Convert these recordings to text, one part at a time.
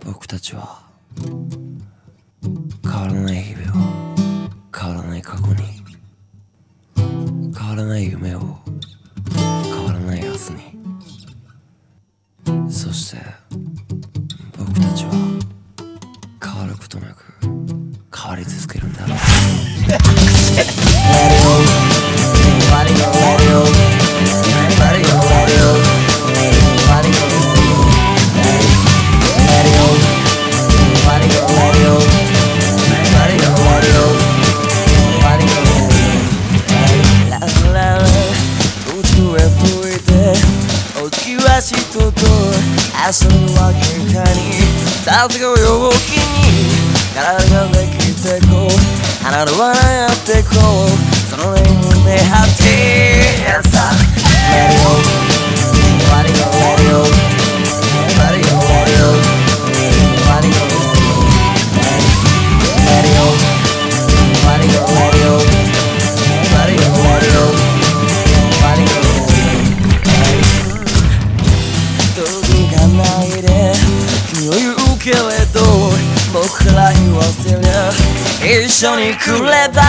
僕たちは変わらない日々を変わらない過去に変わらない夢を変わらない明日に。そして僕たちは明日は結果に立てこよ気に体ができてこうれはなやってこう。けれど僕から言わせりゃ一緒に来れば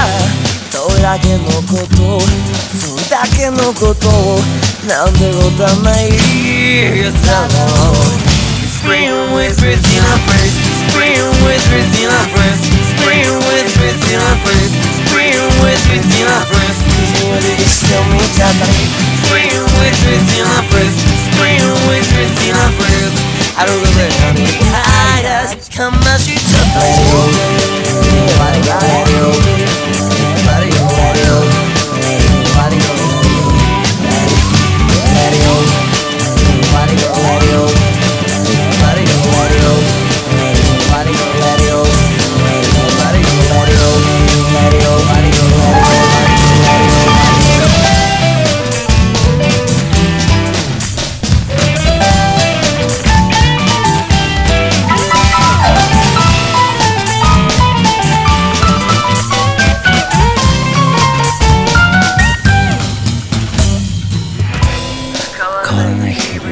それだけのことそれだけのことなんてことはないさも Scream with Regina Prince Scream with Regina Prince Scream with Regina Prince Scream with Regina Prince 君をでしてみたたり Scream with Regina Prince Scream with Regina Prince あるが come as you took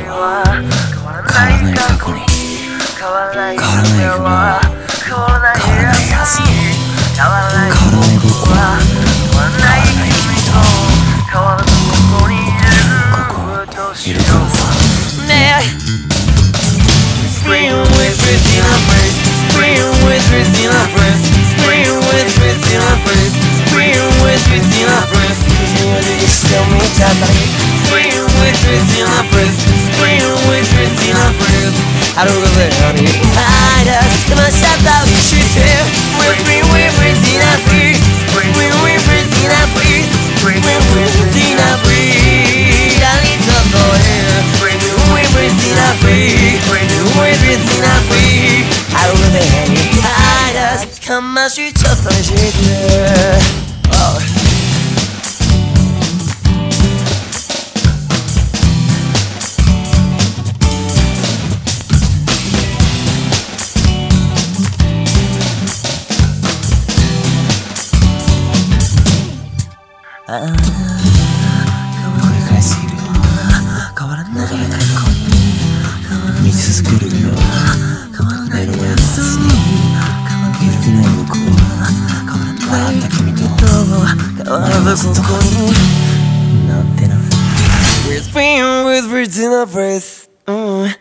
ない日々は変わらない過去に変わらない夢は変わらない明日に変わらない変わらない僕は変わらない君と変わらずここにいるここいるか 알고서 하니 I just come and shut up She tell We're free, we're free, Zina free We're free, we're free, Zina We're free, Zina free 달리 전도해 We're free, we're free, Zina We're free, we're free, Zina free 알고서 하니 I just come and shut up She tell Oh. We're spinning with Virginia Press、mm.